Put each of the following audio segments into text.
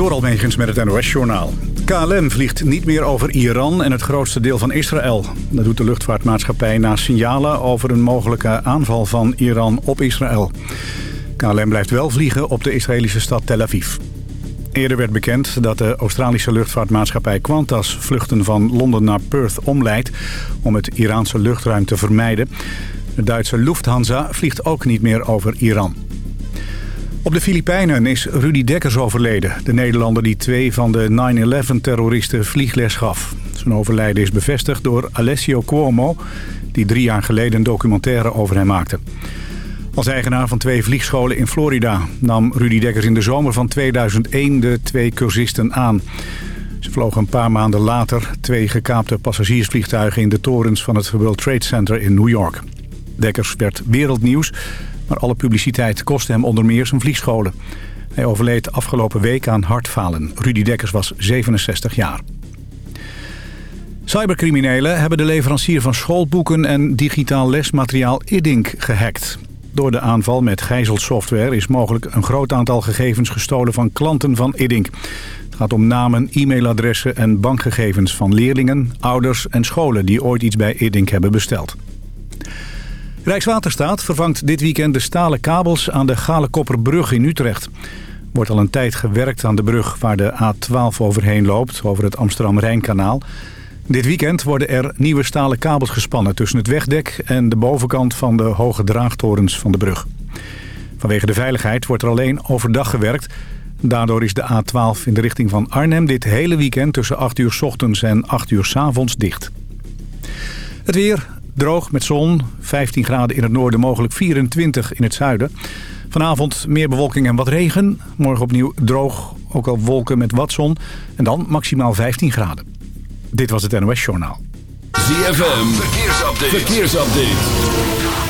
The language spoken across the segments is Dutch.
Door Almegens met het NOS-journaal. KLM vliegt niet meer over Iran en het grootste deel van Israël. Dat doet de luchtvaartmaatschappij na signalen over een mogelijke aanval van Iran op Israël. KLM blijft wel vliegen op de Israëlische stad Tel Aviv. Eerder werd bekend dat de Australische luchtvaartmaatschappij Qantas vluchten van Londen naar Perth omleidt om het Iraanse luchtruim te vermijden. De Duitse Lufthansa vliegt ook niet meer over Iran. Op de Filipijnen is Rudy Dekkers overleden. De Nederlander die twee van de 9-11-terroristen vliegles gaf. Zijn overlijden is bevestigd door Alessio Cuomo... die drie jaar geleden een documentaire over hem maakte. Als eigenaar van twee vliegscholen in Florida... nam Rudy Dekkers in de zomer van 2001 de twee cursisten aan. Ze vlogen een paar maanden later twee gekaapte passagiersvliegtuigen... in de torens van het World Trade Center in New York. Dekkers werd wereldnieuws maar alle publiciteit kostte hem onder meer zijn vliegscholen. Hij overleed afgelopen week aan hartfalen. Rudy Dekkers was 67 jaar. Cybercriminelen hebben de leverancier van schoolboeken en digitaal lesmateriaal Iddink gehackt. Door de aanval met gijzelsoftware is mogelijk een groot aantal gegevens gestolen van klanten van Iddink. Het gaat om namen, e-mailadressen en bankgegevens van leerlingen, ouders en scholen die ooit iets bij Iddink hebben besteld. Rijkswaterstaat vervangt dit weekend de stalen kabels aan de Galekopperbrug in Utrecht. Wordt al een tijd gewerkt aan de brug waar de A12 overheen loopt, over het Amsterdam-Rijnkanaal. Dit weekend worden er nieuwe stalen kabels gespannen tussen het wegdek en de bovenkant van de hoge draagtorens van de brug. Vanwege de veiligheid wordt er alleen overdag gewerkt. Daardoor is de A12 in de richting van Arnhem dit hele weekend tussen 8 uur s ochtends en 8 uur s avonds dicht. Het weer, Droog met zon, 15 graden in het noorden, mogelijk 24 in het zuiden. Vanavond meer bewolking en wat regen. Morgen opnieuw droog, ook al wolken met wat zon. En dan maximaal 15 graden. Dit was het NOS Journaal. ZFM, verkeersupdate.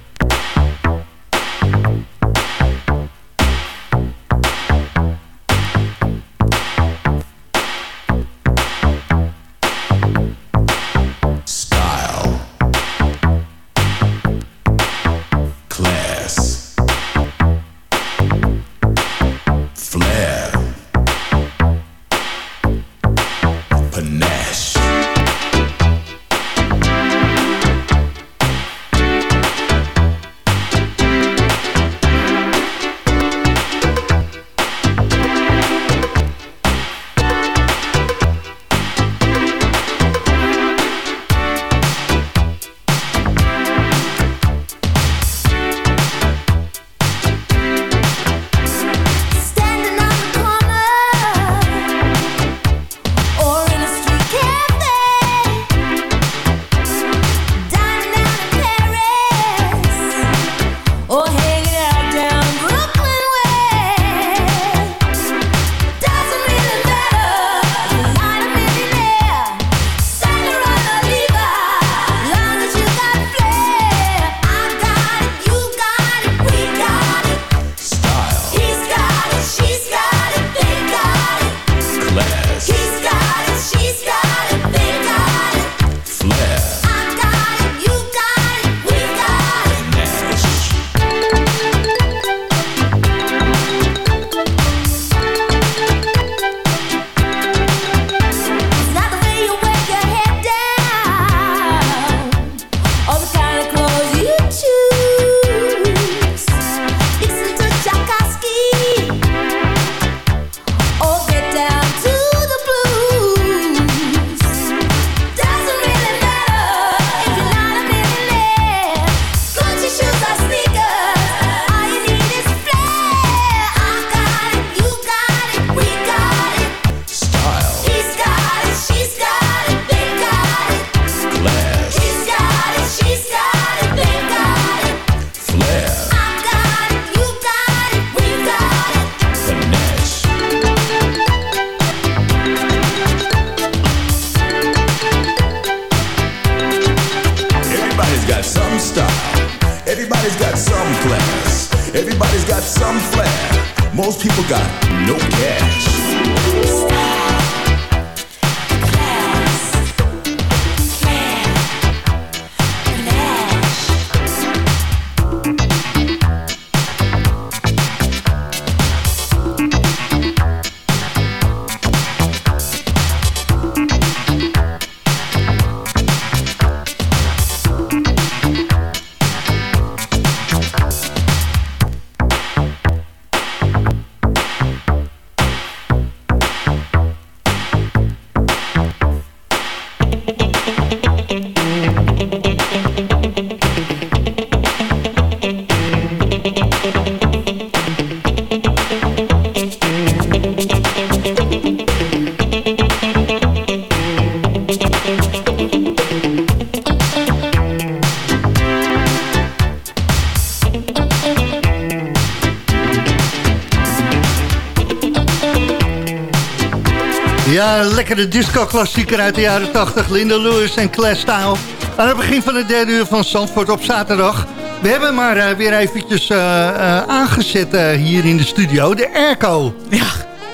Lekkere disco-klassieker uit de jaren 80. Linda Lewis en Clash Style. Aan het begin van het derde uur van Zandvoort op zaterdag. We hebben maar uh, weer eventjes uh, uh, aangezet hier in de studio. De airco. Ja.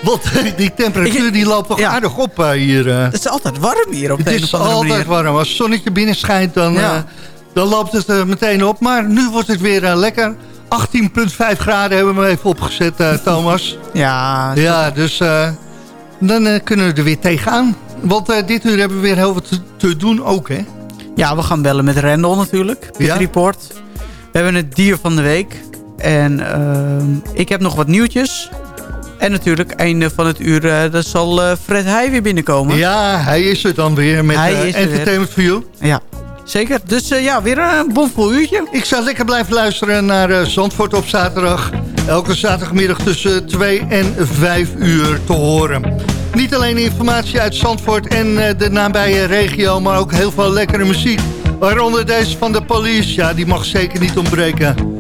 Want die temperatuur die loopt toch ja. aardig op hier. Het is altijd warm hier op het de Het is altijd manier. warm. Als het zonnetje binnen schijnt, dan, ja. dan loopt het meteen op. Maar nu wordt het weer lekker. 18,5 graden hebben we even opgezet, Thomas. Ja. Ja, dus dan uh, kunnen we er weer tegenaan. Want uh, dit uur hebben we weer heel wat te, te, doen ook, hè? Ja, we gaan bellen met Rendel natuurlijk. Ja? Report. We hebben het dier van de week. En uh, ik heb nog wat nieuwtjes. En natuurlijk, einde van het uur, uh, dan zal Fred Heij weer binnenkomen. Ja, hij is er dan weer met Entertainment for You. Ja, zeker. Dus ja, weer een bomvol uurtje. Ik zou lekker blijven luisteren naar Zandvoort op zaterdag. Elke zaterdagmiddag tussen 2 en 5 uur te horen. Niet alleen informatie uit Zandvoort en de nabije regio, maar ook heel veel lekkere muziek. Waaronder deze van de Police, ja, die mag zeker niet ontbreken.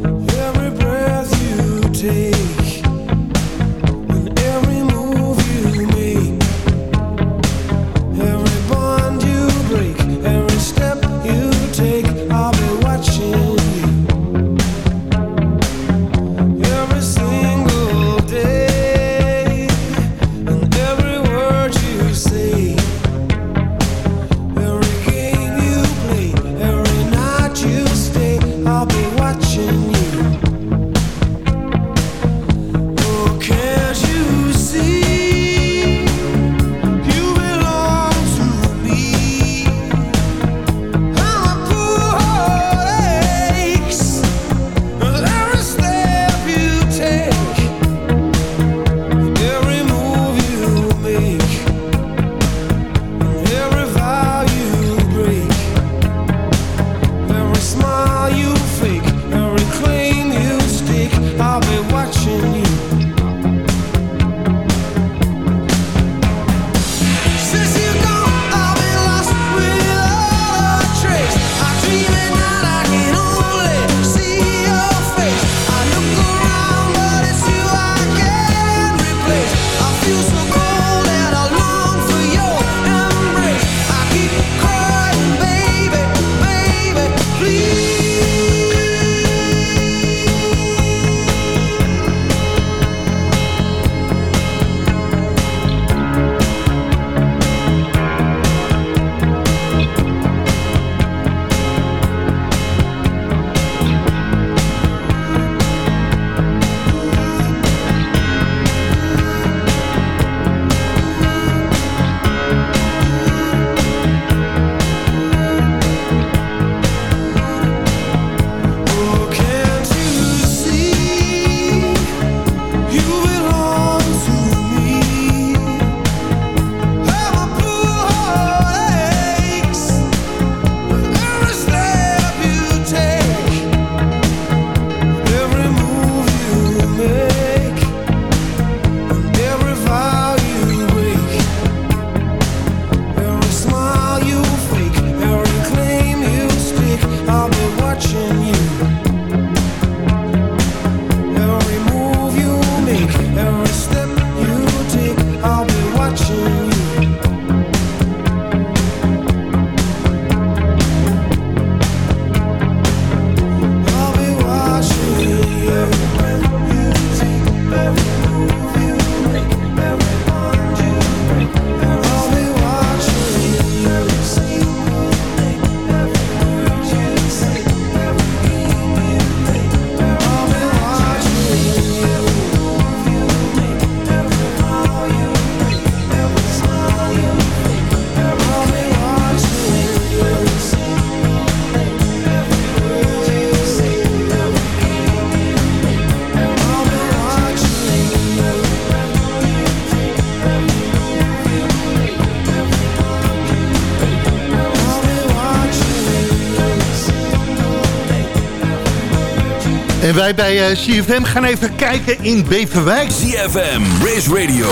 Wij bij uh, CFM gaan even kijken in Beverwijk. CFM, Race Radio,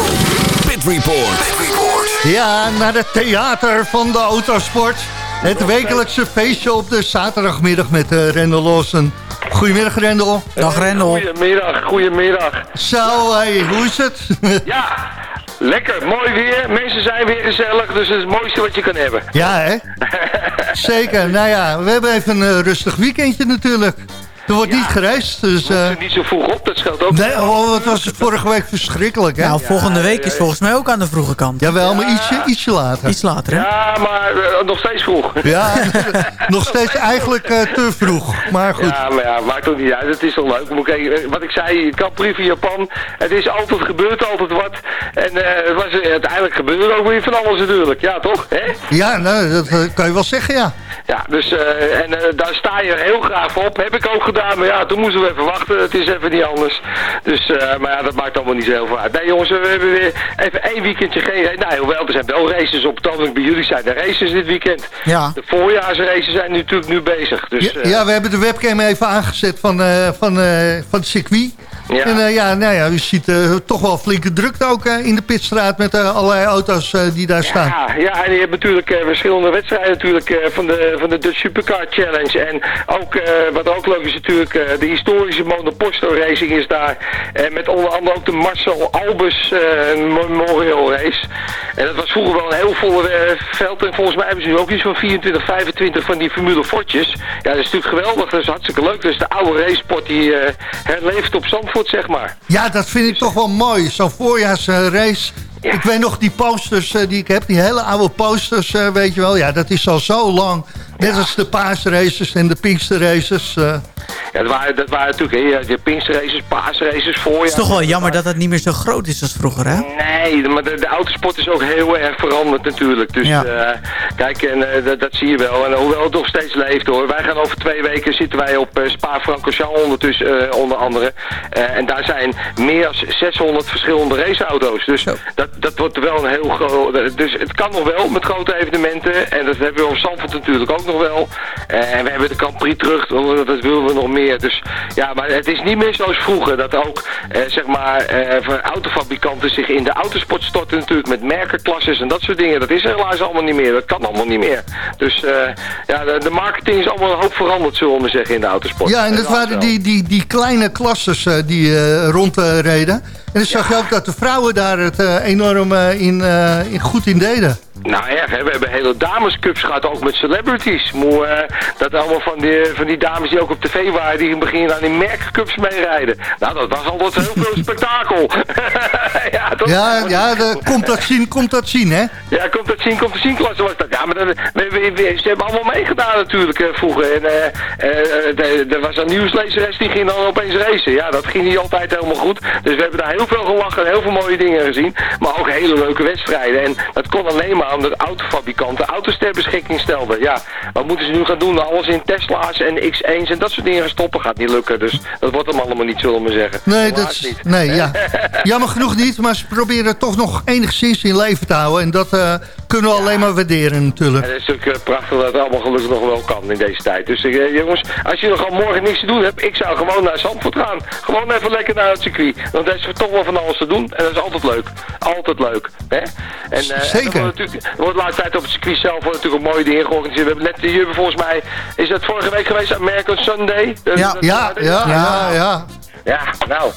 Pit Report. Pit Report. Ja, naar het theater van de autosport. Het wekelijkse feestje op de zaterdagmiddag met uh, Rendel Lawson. Goedemiddag Rendel. Dag Rendel. Goedemiddag, goedemiddag. Zo, hey, hoe is het? ja, lekker, mooi weer. Mensen zijn weer gezellig, dus het is het mooiste wat je kan hebben. Ja, hè? Zeker. Nou ja, we hebben even een rustig weekendje natuurlijk. Er wordt niet gereisd. Dus, uh... niet zo vroeg op, dat scheelt ook. Nee, oh, het was vorige week verschrikkelijk. Hè? Nou, volgende week is volgens mij ook aan de vroege kant. Jawel, maar ietsje, ietsje later. Iets later, hè? Ja, maar uh, nog steeds vroeg. Ja, nog steeds eigenlijk uh, te vroeg. Maar goed. Ja, maar ja, maakt ook niet uit. Het is toch leuk. Moet ik, wat ik zei, Capri van Japan. Het is altijd gebeurd, altijd wat. En het was, uiteindelijk gebeurde ook weer van alles natuurlijk. Ja, toch? Hè? Ja, nou, dat kan je wel zeggen, ja. Ja, dus en daar sta je heel graag op. Heb ik ook gedaan maar ja, toen moesten we even wachten. Het is even niet anders. Dus, uh, maar ja, dat maakt allemaal niet zo heel veel uit. Nee jongens, we hebben weer even één weekendje geen... Nou, hoewel, er zijn wel races op het ogenblik. Bij jullie zijn de races dit weekend. Ja. De voorjaarsraces zijn natuurlijk nu bezig. Dus, ja, uh, ja, we hebben de webcam even aangezet van, uh, van, van het circuit. Ja. En uh, ja, nou ja, u ziet uh, toch wel flinke drukte ook uh, in de pitstraat met allerlei auto's die daar staan. Ja, en je hebt natuurlijk verschillende wedstrijden natuurlijk, van, de, van de Dutch Supercar Challenge. En ook, wat ook leuk is natuurlijk, de historische Monoposto Racing is daar. En met onder andere ook de Marcel Albus Memorial Race. En dat was vroeger wel een heel volle veld. En volgens mij hebben ze nu ook iets van 24, 25 van die Formule Fortjes. Ja, dat is natuurlijk geweldig. Dat is hartstikke leuk. Dus de oude raceport die herleeft op Zandvoort zeg maar. Ja, dat vind ik toch wel mooi. Zo'n voorjaarsrace. Ja. Ik weet nog die posters uh, die ik heb, die hele oude posters, uh, weet je wel. Ja, dat is al zo lang. Net ja. als de paasraces en de pinksterraces. Uh. Ja, dat waren, dat waren natuurlijk hè, de pinksterraces, paasraces, voorjaar. Het is toch wel jammer dat dat niet meer zo groot is als vroeger, hè? Nee, maar de, de autosport is ook heel erg veranderd natuurlijk. Dus ja. kijk, en dat, dat, zie je wel. En hoewel het nog steeds leeft hoor. Wij gaan over twee weken zitten wij op Spa-Francorchamps ondertussen, onder andere. en daar zijn meer dan 600 verschillende raceauto's. Dus Zo. dat, dat wordt wel een heel groot... Dus het kan nog wel met grote evenementen. En dat hebben we op Zandvoort natuurlijk ook nog wel. en we hebben de Prix terug. Dat willen we nog meer. Dus ja, maar het is niet meer zoals vroeger. Dat ook, eh, zeg maar, eh, voor autofabrikanten zich in de autosport storten natuurlijk. Met merkenklasses en dat soort dingen. Dat is helaas allemaal niet meer. Dat kan allemaal niet meer. Dus ja, de, de, marketing is allemaal een hoop veranderd, zullen we maar zeggen, in de autosport. Ja, en dat waren die, die, die kleine klasses die rondreden. En dan zag je ook dat de vrouwen daar het enorm in, in goed in deden. Nou erg, hè? we hebben hele damescups gehad, ook met celebrities. Moe, uh, dat allemaal van die, van die dames die ook op tv waren, die in het begin aan die merkcups meerijden. Nou, dat was altijd heel veel spektakel. ja, dat ja, ja de, komt dat zien, komt dat zien, hè? Ja, komt dat zien, komt dat zien, klasse was dat. Ja, maar dan, we, we, we, ze hebben allemaal meegedaan natuurlijk uh, vroeger. En uh, er was een nieuwslezeres die ging dan opeens racen. Ja, dat ging niet altijd helemaal goed. Dus we hebben daar heel veel gelachen en heel veel mooie dingen gezien. Maar ook hele leuke wedstrijden. En dat kon alleen maar omdat autofabrikanten auto's ter beschikking stelden. Ja, wat moeten ze nu gaan doen? Alles in Tesla's en X1's en dat soort dingen gaan stoppen gaat niet lukken. Dus dat wordt hem allemaal niet, zullen we zeggen. Nee, dat is, niet. Nee, ja. Jammer genoeg niet, maar ze proberen het toch nog enigszins in leven te houden. En dat uh, kunnen we ja. alleen maar waarderen natuurlijk. Het is natuurlijk prachtig dat het allemaal gelukkig nog wel kan in deze tijd. Dus uh, jongens, als je nog al morgen niks te doen hebt, ik zou gewoon naar Zandvoort gaan. Gewoon even lekker naar het circuit. Want daar is toch wel van alles te doen. En dat is altijd leuk. Altijd leuk. Hè? En, uh, Zeker. En er wordt de laatste tijd op het circuit zelf wordt natuurlijk ook mooie dingen georganiseerd. We hebben net hier volgens mij, is dat vorige week geweest, American Sunday? Ja, ja, ja, ja, ja. Ja, nou...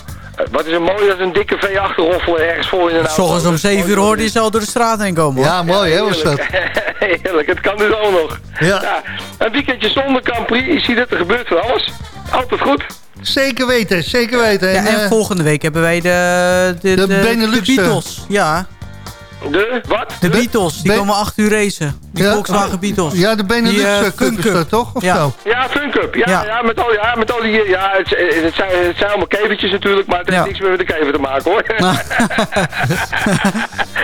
Wat is er mooi dat een dikke V8 roffelen ergens voor in een auto. Om 7 uur hoorde je zo door de straat heen komen. Ja, mooi hè, was dat. Heerlijk, het kan dus ook nog. Ja. ja. Een weekendje zonder Prix, je ziet het, er gebeurt van alles. Altijd goed. Zeker weten, zeker weten. En, ja, en uh, volgende week hebben wij de, de, de, de, Benelux, de Beatles. Ja. De, wat? De, de Beatles, die komen 8 uur racen. Die ja, Volkswagen Beatles. Ja, de Benelux uh, Cup is dat toch? Of ja. zo? Ja, Fun Cup. Ja, ja. ja, met al, ja, met al die... Ja, het, het, zijn, het zijn allemaal kevertjes natuurlijk, maar het heeft ja. niks meer met de kever te maken hoor.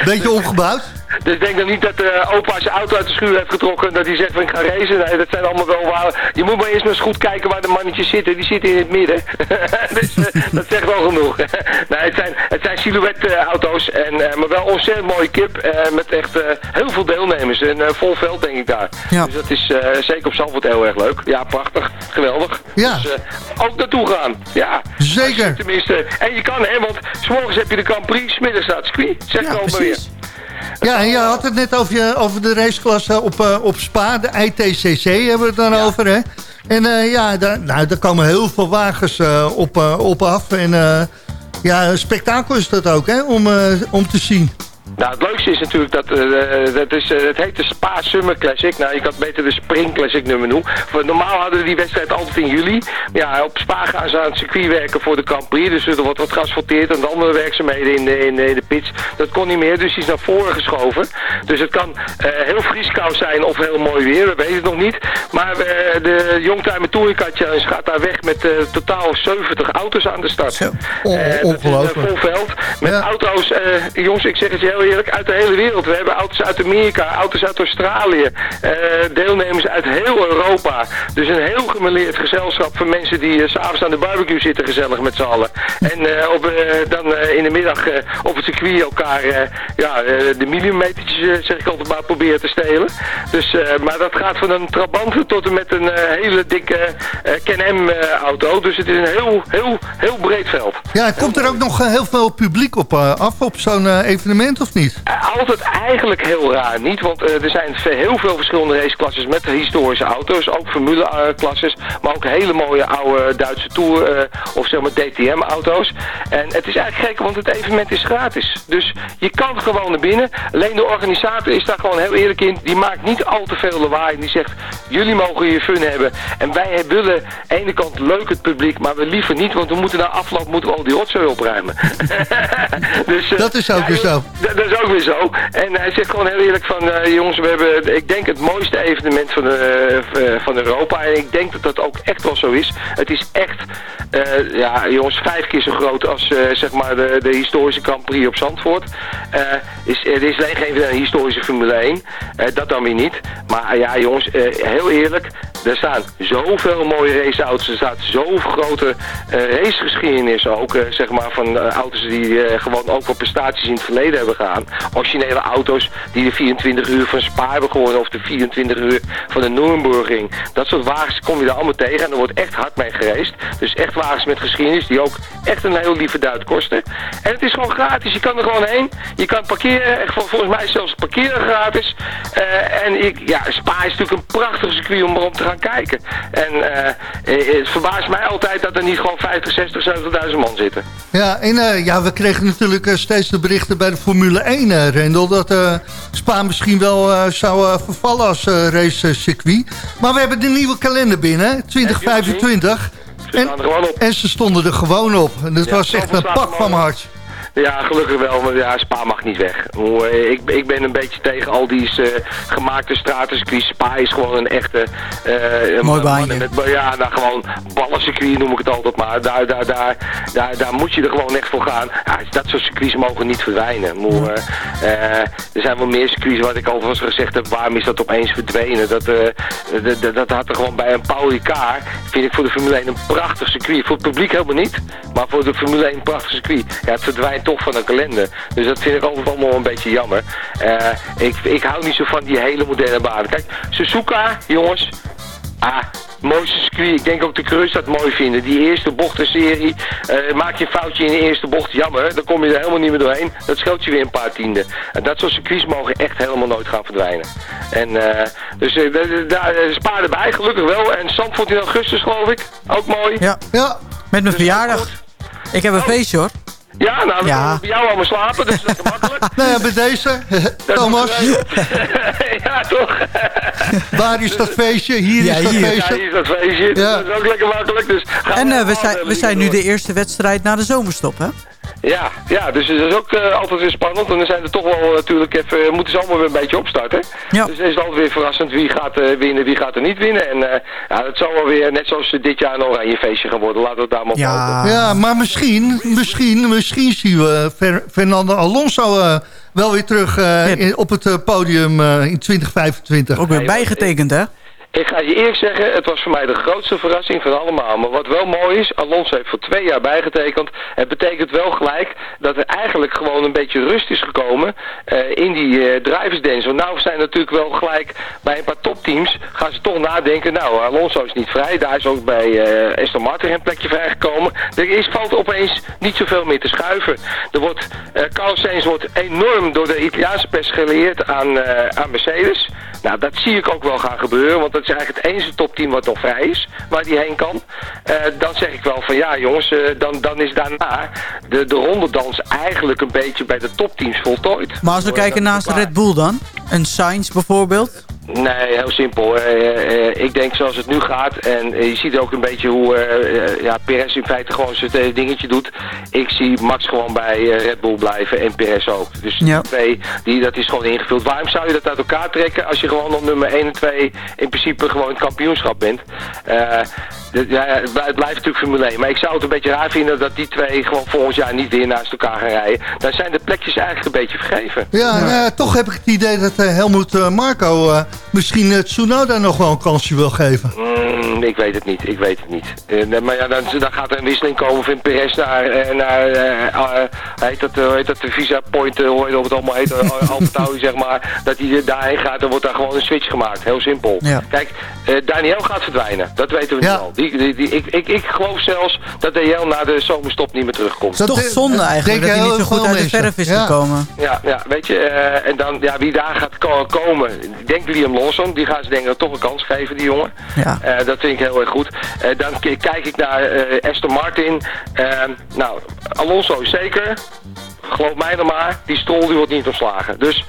Beetje omgebouwd? Dus ik denk dan niet dat uh, opa zijn auto uit de schuur heeft getrokken... dat hij zegt van ik ga racen. Nee, dat zijn allemaal wel waar. Je moet maar eerst maar eens goed kijken waar de mannetjes zitten. Die zitten in het midden. dus dat zegt wel genoeg. nee, het zijn, het zijn silhouette-auto's. En, maar wel ontzettend mooie kip. met echt heel veel deelnemers. En vol veld denk ik daar. Ja. Dus dat is zeker op Zandvoort heel erg leuk. Ja, prachtig. Geweldig. Ja. Dus ook naartoe gaan. Ja. Zeker. Tenminste. En je kan, hè, want s'morgens heb je de Grand Prix, smiddags staat circuit. Zeg ja, maar weer. Ja, en je had het net over, je, over de raceklasse op, uh, op Spa, de ITCC hebben we het dan over, hè? En uh, ja, daar, nou, daar komen heel veel wagens uh, op, op af. En ja, spektakel is dat ook, hè, om, om te zien. Nou, het leukste is natuurlijk dat, uh, dat is, uh, het heet de Spa Summer Classic. Nou, ik had beter de Spring Classic nummer noemen. Normaal hadden we die wedstrijd altijd in juli. Ja, op Spa gaan ze aan het circuit werken voor de Grand Prix. Dus er wordt wat geasfalteerd en de andere werkzaamheden in de, in, de, in de pits. Dat kon niet meer, dus die is naar voren geschoven. Dus het kan uh, heel vrieskou zijn of heel mooi weer, we weten het nog niet. Maar de Youngtimer Touring Car Challenge gaat daar weg met totaal 70 auto's aan de start. Zo, ongelooflijk. vol veld. Met auto's, jongens, ik zeg het je eerlijk, uit de hele wereld. We hebben auto's uit Amerika, auto's uit Australië, uh, deelnemers uit heel Europa. Dus een heel gemeleerd gezelschap van mensen die uh, s'avonds aan de barbecue zitten gezellig met z'n allen. En uh, op, dan in de middag op het circuit elkaar ja, de millimetertjes, zeg ik altijd maar, proberen te stelen. Dus, maar dat gaat van een Trabant tot en met een hele dikke Can-Am auto. Dus het is een heel, heel, heel breed veld. Ja, komt er ook nog heel veel publiek op af op zo'n evenement? Of niet? Uh, altijd eigenlijk heel raar niet, want uh, er zijn heel veel verschillende raceklasses met historische auto's. Ook formule-klasses, maar ook hele mooie oude Duitse Tour uh, of zeg maar DTM-auto's. En het is eigenlijk gek, want het evenement is gratis. Dus je kan gewoon naar binnen. Alleen de organisator is daar gewoon heel eerlijk in. Die maakt niet al te veel lawaai. Die zegt, jullie mogen je fun hebben. En wij willen aan de ene kant leuk het publiek, maar we liever niet, want we moeten na afloop moeten we al die rotzooi opruimen. dus, dat is ook ja, weer zo dat is ook weer zo. En hij zegt gewoon heel eerlijk van, uh, jongens, we hebben, ik denk, het mooiste evenement van, uh, van Europa. En ik denk dat dat ook echt wel zo is. Het is echt, ja, jongens, vijf keer zo groot als, zeg maar, de, historische Grand Prix op Zandvoort. is, er is alleen geen historische Formule 1. dat dan weer niet. Maar ja, jongens, heel eerlijk, er staan zoveel mooie raceauto's. Er staat zo'n grote racegeschiedenis ook, zeg maar, van auto's die gewoon ook wel prestaties in het verleden hebben gaan. Originele auto's die de 24 uur van Spa hebben gewonnen of de 24 uur van de Nürburgring. Dat soort wagens kom je daar allemaal tegen en er wordt echt hard mee gereisd. Dus echt wagens met geschiedenis die ook echt een heel lieve duit kosten. En het is gewoon gratis. Je kan er gewoon heen. Je kan parkeren. Volgens mij zelfs parkeren gratis. Uh, en ik, ja, Spa is natuurlijk een prachtig circuit om erom te gaan kijken. En uh, het verbaast mij altijd dat er niet gewoon 50, 60, 70.000 man zitten. Ja, en ja, we kregen natuurlijk steeds de berichten bij de Formule 1, uh, Rendel. Dat uh, Spa misschien wel uh, zou vervallen als racecircuit. Maar we hebben de nieuwe kalender binnen, 2025. En, en, ze stonden er gewoon op. En dat was echt een pak van mijn hart. Ja, gelukkig wel, maar ja, Spa mag niet weg. Eh, ik, ik ben een beetje tegen al die uh, gemaakte stratencircuit. Spa is gewoon een echte... Uh, Mooi baantje. Met, ja, nou gewoon ballencircuit noem ik het altijd maar. Daar, daar, daar, daar, daar moet je er gewoon echt voor gaan. Ja, dat soort circuits mogen niet verdwijnen. Moe, er zijn wel meer circuits wat ik al was gezegd heb. Waarom is dat opeens verdwenen? Dat, dat, dat had er gewoon bij een Paul Ricard. Vind ik voor de Formule 1 een prachtig circuit. Voor het publiek helemaal niet. Maar voor de Formule 1 een prachtig circuit. Ja, het verdwijnt toch van een kalender. Dus dat vind ik altijd allemaal een beetje jammer. Uh, ik, ik hou niet zo van die hele moderne banen. Kijk, Suzuka, jongens. Ah, mooiste circuit. Ik denk ook de Cruz dat mooi vinden. Die eerste bochtenserie. Uh, maak je een foutje in de eerste bocht, jammer. Dan kom je er helemaal niet meer doorheen. Dat scheelt je weer een paar tienden. En dat soort circuits mogen echt helemaal nooit gaan verdwijnen. En uh, dus uh, daar spaar erbij, gelukkig wel. En Zandvoort in augustus, geloof ik. Ook mooi. Ja, ja. met mijn verjaardag. Ik heb een oh. feestje hoor. Ja, nou, dan ja. bij jou allemaal slapen, dus dat is makkelijk. nou ja, bij deze, Thomas. ja, toch? Waar is dat feestje? Hier is dat feestje. Ja, hier is dat feestje. Ja. Dat is ook lekker makkelijk. Dus en uh, we zijn, we zijn nu de eerste wedstrijd na de zomerstop, hè? Ja, ja, dus dat is ook altijd weer spannend. En dan zijn er toch wel natuurlijk even, moeten ze allemaal weer een beetje opstarten. Ja. Dus het is altijd weer verrassend wie gaat winnen, wie gaat er niet winnen. En ja, dat zal wel weer, net zoals dit jaar een oranje feestje gaan worden. Laten we het daar maar ja. Ja, maar misschien, misschien, misschien zien we Fernando Alonso wel weer terug in, op het podium in 2025. Ook weer bijgetekend, hè? Ik ga je eerlijk zeggen, het was voor mij de grootste verrassing van allemaal. Maar wat wel mooi is, Alonso heeft voor twee jaar bijgetekend. Het betekent wel gelijk dat er eigenlijk gewoon een beetje rust is gekomen uh, in die uh, drivers dance. Want nou zijn natuurlijk wel gelijk bij een paar topteams, gaan ze toch nadenken, nou Alonso is niet vrij. Daar is ook bij uh, Aston Martin een plekje vrijgekomen. Er is, valt opeens niet zoveel meer te schuiven. Er wordt, Carlos Sainz wordt enorm door de Italiaanse pers geleerd aan, aan Mercedes. Nou, dat zie ik ook wel gaan gebeuren, want is eigenlijk het enige topteam wat nog vrij is, waar die heen kan. Uh, dan zeg ik wel van ja jongens, uh, dan, dan is daarna de, de rondedans eigenlijk een beetje bij de topteams voltooid. Maar als we kijken naast Red Bull dan, een Sainz bijvoorbeeld? Nee, heel simpel. Uh, ik denk zoals het nu gaat, en je ziet ook een beetje hoe ja, Perez in feite gewoon zijn dingetje doet. Ik zie Max gewoon bij Red Bull blijven en Perez ook. Dus ja. twee, die, dat is gewoon ingevuld. Waarom zou je dat uit elkaar trekken als je gewoon op nummer 1 en 2 in principe gewoon het kampioenschap bent? ja, het blijft natuurlijk Formule 1. Maar ik zou het een beetje raar vinden dat die twee gewoon volgend jaar niet weer naast elkaar gaan rijden. Dan zijn de plekjes eigenlijk een beetje vergeven. Ja, nou toch heb ik het idee dat Helmoet Marco misschien uh, Tsunoda nog wel een kansje wil geven? Mm, ik weet het niet, ik weet het niet. Uh, maar ja, dan, dan, gaat er een wisseling komen van Perez naar, uh, naar heet dat, heet dat de Visa Point, hoe heet het allemaal heet, Alpha zeg maar, dat hij daarheen gaat, dan wordt daar gewoon een switch gemaakt. Heel simpel. Ja. Kijk, Daniel gaat verdwijnen, dat weten we ja. nu al. Die, die, die, ik, ik, ik geloof zelfs dat Daniel na de zomerstop niet meer terugkomt. Dat is toch zonde eigenlijk, dat hij niet zo goed uit de verf is gekomen. Ja, ja, weet je, en dan, ja, wie daar gaat komen, ik denk Liam Lawson, die gaan ze denk ik toch een kans geven, die jongen. Ja. Uh, dat vind ik heel erg goed. Uh, dan kijk ik naar uh, Aston Martin. nou, Alonso is zeker geloof mij dan maar, die stol die wordt niet ontslagen. Dus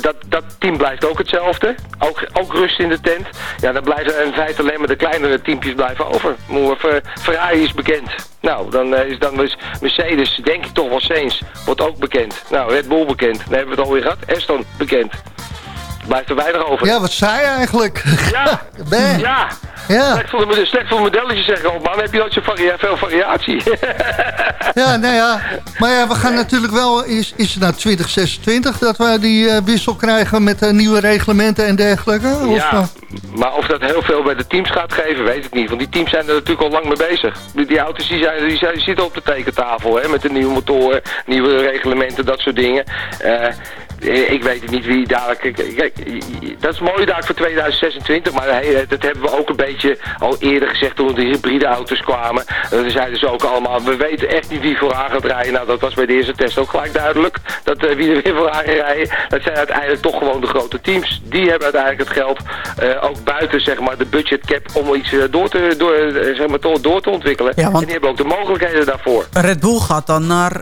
dat, dat team blijft ook hetzelfde. Ook, ook rust in de tent. Ja, dan blijven in feite alleen maar de kleinere teampjes blijven over. Ferrari is bekend. Nou, dan is dan Mercedes, denk ik toch wel Sainz, wordt ook bekend. Nou, Red Bull bekend. Dan hebben we het alweer gehad. Aston bekend blijft er weinig over. Ja, wat saai eigenlijk. Ja, ja. ja. Slecht, voor de, slecht voor modelletje zeggen al, maar heb je nooit zo varia veel variatie. ja, nou ja. Maar ja, we gaan natuurlijk wel, is, is het nou 2026 dat we die uh, wissel krijgen met uh, nieuwe reglementen en dergelijke? Of, ja, uh... maar of dat heel veel bij de teams gaat geven, weet ik niet. Want die teams zijn er natuurlijk al lang mee bezig. Die, die auto's die zijn, die, zijn, die zitten op de tekentafel, hè, met de nieuwe motoren, nieuwe reglementen, dat soort dingen. Eh, ik weet niet wie dadelijk... Kijk, dat is mooi dadelijk voor 2026, maar dat hebben we ook een beetje al eerder gezegd toen de hybride auto's kwamen. Dan zeiden ze ook allemaal, we weten echt niet wie vooraan gaat rijden. Nou, dat was bij de eerste test ook gelijk duidelijk. Dat uh, wie er weer vooraan gaat rijden, dat zijn uiteindelijk toch gewoon de grote teams. Die hebben uiteindelijk het geld, uh, ook buiten zeg maar de budgetcap, om iets door, te, door, zeg maar, door te ontwikkelen. Ja, want en die hebben ook de mogelijkheden daarvoor. Red Bull gaat dan naar,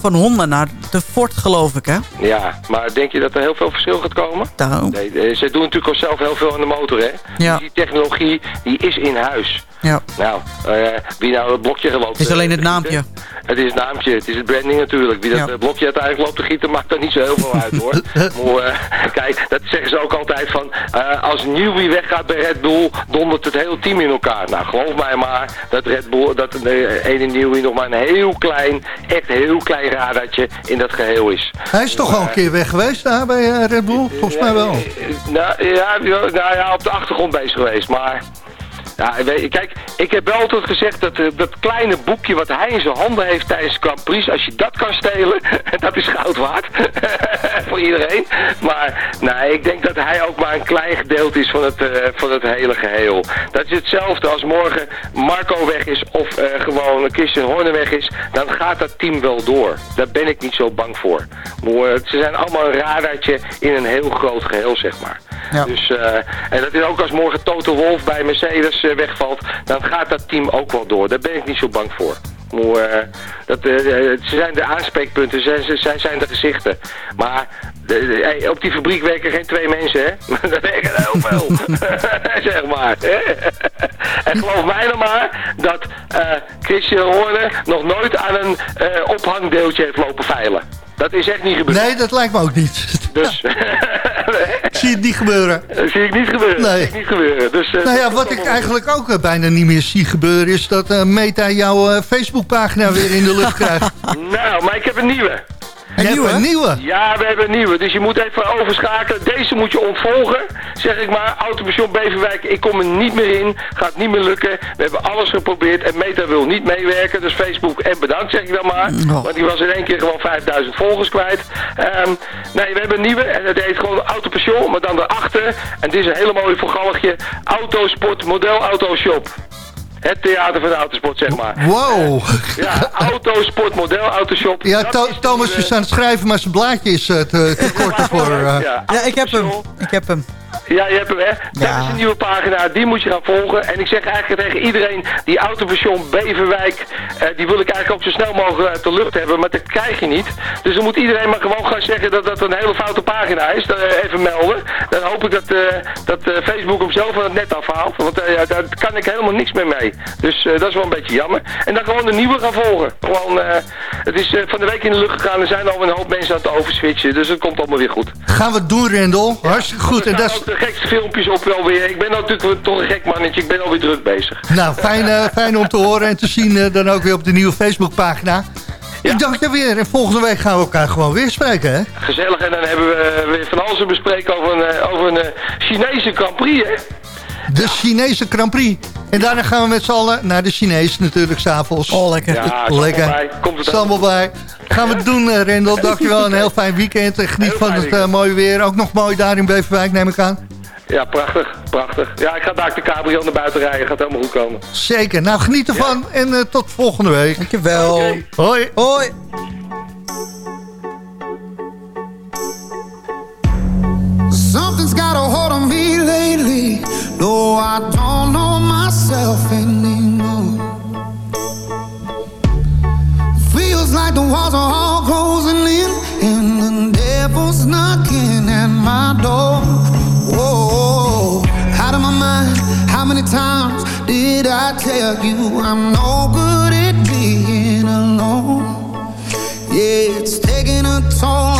van Honda naar de Ford, geloof ik, hè? Ja, maar denk je dat er heel veel verschil gaat komen? Nou. Nee, ze doen natuurlijk al zelf heel veel aan de motor, hè? Ja. die technologie, die is in huis. Ja. Nou, uh, wie nou het blokje geloopt... Het is alleen het naampje. Het is het naampje, het is het branding natuurlijk. Wie dat ja. blokje uiteindelijk loopt te gieten, maakt er niet zo heel veel uit hoor. maar uh, kijk, dat zeggen ze ook altijd van... Uh, als Newey weggaat bij Red Bull, dondert het hele team in elkaar. Nou, geloof mij maar dat Red Bull, dat de ene Newey nog maar een heel klein, echt heel klein radartje in dat geheel is. Hij is toch al een keer weg geweest daar bij Red Bull? Volgens mij wel. Nou ja, nou ja, op de achtergrond bezig geweest, maar... Ja, kijk, ik heb wel altijd gezegd dat uh, dat kleine boekje wat hij in zijn handen heeft tijdens Prix, als je dat kan stelen, dat is goud waard. Voor iedereen. Maar nee, ik denk dat hij ook maar een klein gedeelte is van het, uh, van het hele geheel. Dat is hetzelfde als morgen Marco weg is of uh, gewoon Christian Horner weg is, dan gaat dat team wel door. Daar ben ik niet zo bang voor. Maar, ze zijn allemaal een radartje in een heel groot geheel, zeg maar. Ja. Dus, en dat is ook als morgen Toto Wolf bij Mercedes wegvalt, dan gaat dat team ook wel door. Daar ben ik niet zo bang voor. Maar, dat, ze zijn de aanspreekpunten, zij zijn de gezichten. Maar op die fabriek werken geen twee mensen, hè? Daar werken heel veel. zeg maar. en geloof mij dan maar dat Christian Horner nog nooit aan een ophangdeeltje heeft lopen veilen. Dat is echt niet gebeurd. Nee, dat lijkt me ook niet. Dus. zie het niet gebeuren. Uh, zie ik niet gebeuren. Nee. Zie ik niet gebeuren. Dus, nou ja, wat ik eigenlijk ook bijna niet meer zie gebeuren... is dat Meta jouw Facebookpagina weer in de lucht krijgt. nou, maar ik heb een nieuwe. Een nieuwe? een nieuwe? Ja, we hebben een nieuwe. Dus je moet even overschakelen. Deze moet je ontvolgen. Zeg ik maar, Autopension Beverwijk, ik kom er niet meer in. Gaat niet meer lukken. We hebben alles geprobeerd en Meta wil niet meewerken. Dus Facebook en bedankt zeg ik dan maar. Oh. Want die was in één keer gewoon 5000 volgers kwijt. Um, nee, we hebben een nieuwe en dat heet gewoon Autopension, maar dan daarachter. En dit is een hele mooie vergalligje. Autosport Model Auto Shop. Het theater van de autosport, zeg maar. Wow. Ja, autosport, model, autoshop. Ja, Thomas is aan het schrijven, maar zijn blaadje is uh, te, te kort ervoor. Uh. Ja, ja, ik heb hem. Ik heb hem. Ja, je hebt hem, hè? Dat is een nieuwe pagina, die moet je gaan volgen. En ik zeg eigenlijk tegen iedereen, die autoversion Beverwijk, uh, die wil ik eigenlijk ook zo snel mogelijk uit de lucht hebben, maar dat krijg je niet. Dus dan moet iedereen maar gewoon gaan zeggen dat dat een hele foute pagina is, dan, uh, even melden. Dan hoop ik dat, uh, dat Facebook hem zelf van het net afhaalt, want daar kan ik helemaal niks meer mee. Dus dat is wel een beetje jammer. En dan gewoon de nieuwe gaan volgen. Gewoon, het is van de week in de lucht gegaan, er zijn al een hoop mensen aan het overswitchen, dus het komt allemaal weer goed. Gaan we doen, Rendel? Hartstikke goed. En dat de gekste filmpjes op wel weer. Ik ben natuurlijk toch een gek mannetje. Ik ben alweer druk bezig. Nou, fijn, uh, fijn om te horen en te zien uh, dan ook weer op de nieuwe Facebookpagina. Ja. Ik dank je weer. En volgende week gaan we elkaar gewoon weer spreken, hè? Gezellig. En dan hebben we eh, weer van alles te bespreken over een, over een Chinese Grand Prix, hè? De Chinese Grand Prix. En daarna gaan we met z'n allen naar de Chinees natuurlijk s'avonds. Oh, lekker. Ja, lekker. Bij. Komt het Sambal bij. Gaan we het doen, uh, Rendel. Dankjewel. Een heel fijn weekend. En geniet van het uh, mooie weer. Ook nog mooi daar in Beverwijk, neem ik aan. Ja, prachtig, prachtig. Ja, ik ga daar de cabrio naar buiten rijden. Gaat helemaal goed komen. Zeker. Nou, geniet ervan en uh, tot volgende week. Dankjewel. Okay. Hoi. Hoi. Something's got a hold on No, I don't know myself anymore Feels like the walls are all closing in And the devil's knocking at my door Whoa, out of my mind How many times did I tell you I'm no good at being alone? Yeah, it's taking a toll.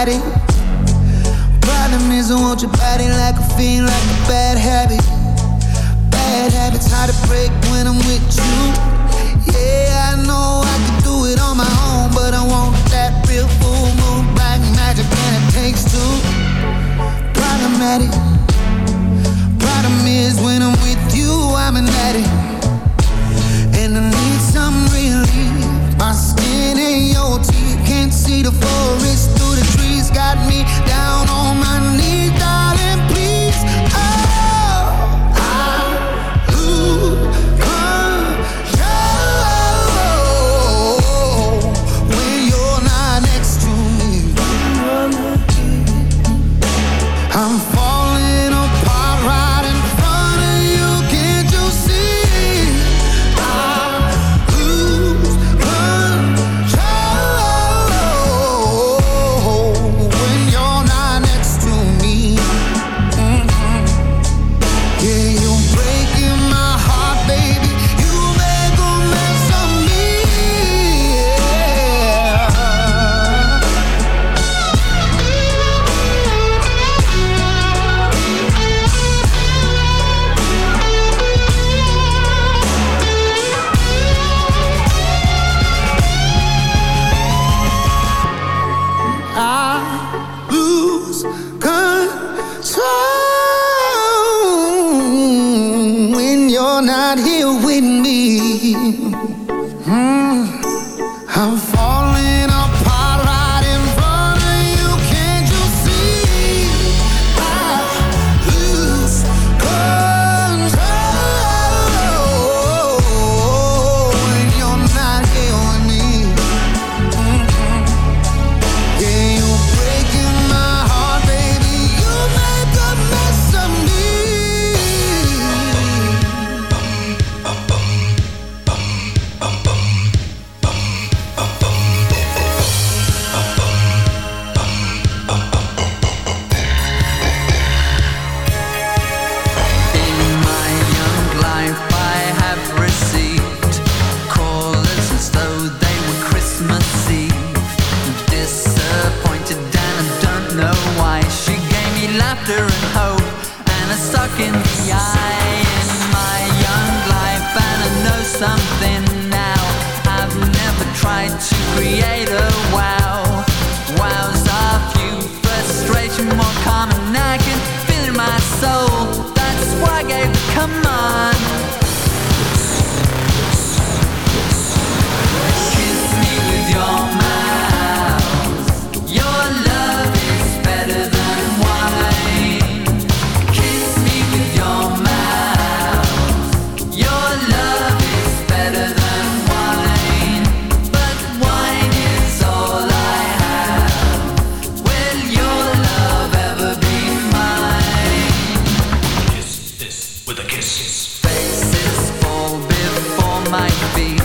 body. Problem is, I want your body like a fiend, like a bad habit. Bad habits hard to break when I'm with you. Yeah, I know I can do it on my own, but I want that real full moon, black magic, and it takes two. Problematic. Problem is, when I'm with you, I'm an addict, and I need some relief. My skin and your teeth can't see the forest got me down on my knees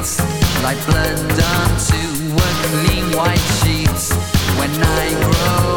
feet Like blood onto a clean white sheet When I grow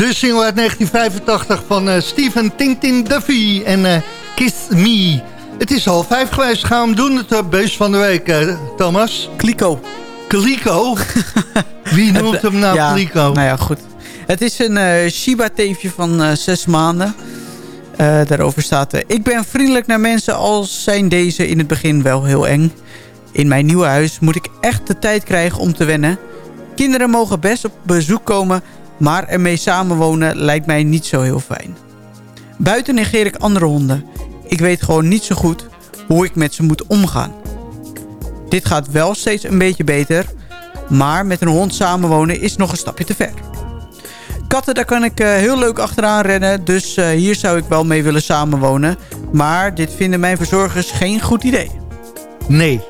De single uit 1985 van eh, Stephen Tintin Duffy en eh, Kiss Me. Het is al vijf geweest. Gaan we hem doen, het uh, beest van de week, Thomas? Kliko. Kliko? Wie noemt hem nou ja, Kliko? Nou ja, goed. Het is een Shiba-teefje van zes maanden. Daarover staat... ik ben vriendelijk naar mensen als zijn deze in het begin wel heel eng. In mijn nieuwe huis moet ik echt de tijd krijgen om te wennen. Kinderen mogen best op bezoek komen... maar ermee samenwonen lijkt mij niet zo heel fijn. Buiten negeer ik andere honden. Ik weet gewoon niet zo goed hoe ik met ze moet omgaan. Dit gaat wel steeds een beetje beter... maar met een hond samenwonen is nog een stapje te ver. Katten, daar kan ik eh, heel leuk achteraan rennen. Dus eh, hier zou ik wel mee willen samenwonen. Maar dit vinden mijn verzorgers geen goed idee. Nee.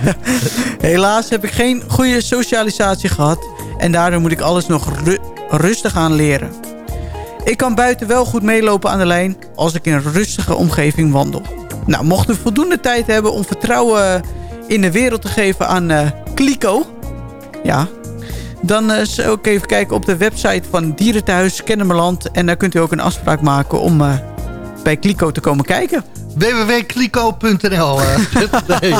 Helaas heb ik geen goede socialisatie gehad. En daardoor moet ik alles nog ru- rustig aan leren. Ik kan buiten wel goed meelopen aan de lijn als ik in een rustige omgeving wandel. Nou, mocht u voldoende tijd hebben om vertrouwen in de wereld te geven aan eh Kliko... Ja, dan eh, zou ik even kijken op de website van Dierenthuis Kennemerland. En daar kunt u ook een afspraak maken om eh, bij Kliko te komen kijken. www.kliko.nl eh. nee,